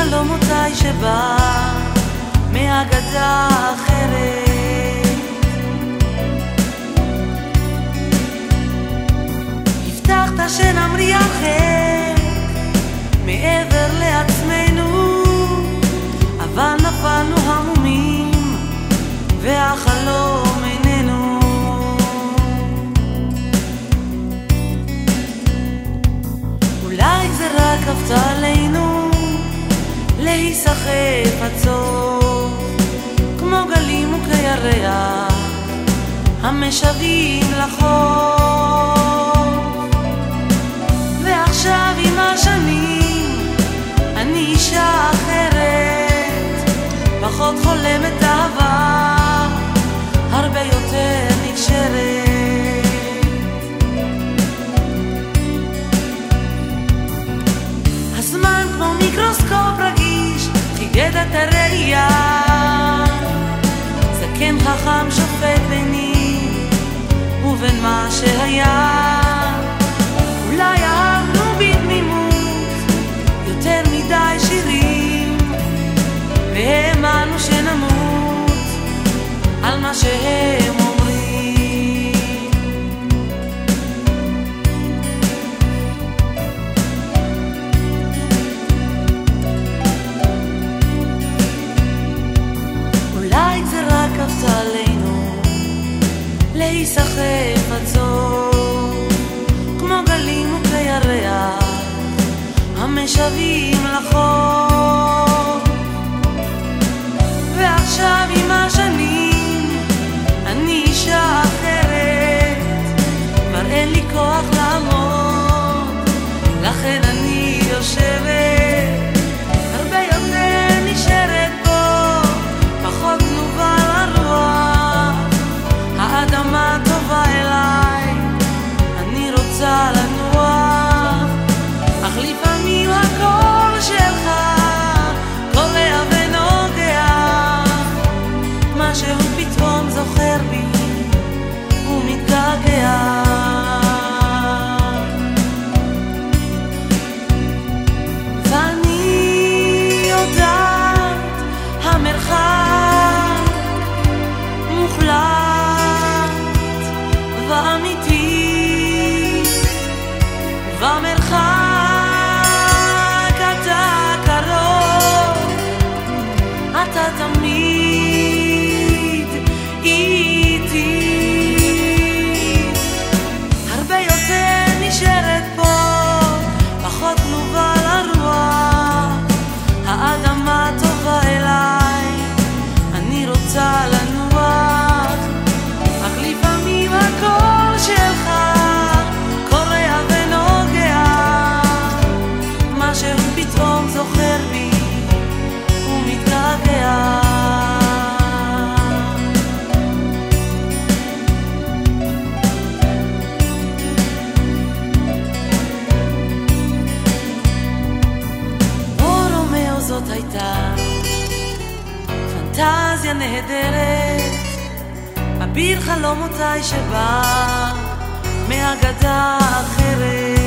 חלומותיי שבא מאגדה אחרת. הבטחת שנמריא אחרת מעבר לעצמנו, אבל נפלנו המומים והחלום איננו. אולי זה רק עבדה עלינו להיסחף עד כמו גלים וכירח, המשוועים לחוף. ועכשיו עם השנים, אני אישה אחרת, פחות חולמת שדת הראייה, זקן חכם שופט ביני ובין מה שהיה. המשוועים לחור פנטזיה נהדרת, אביר חלומותיי שבא מאגדה אחרת.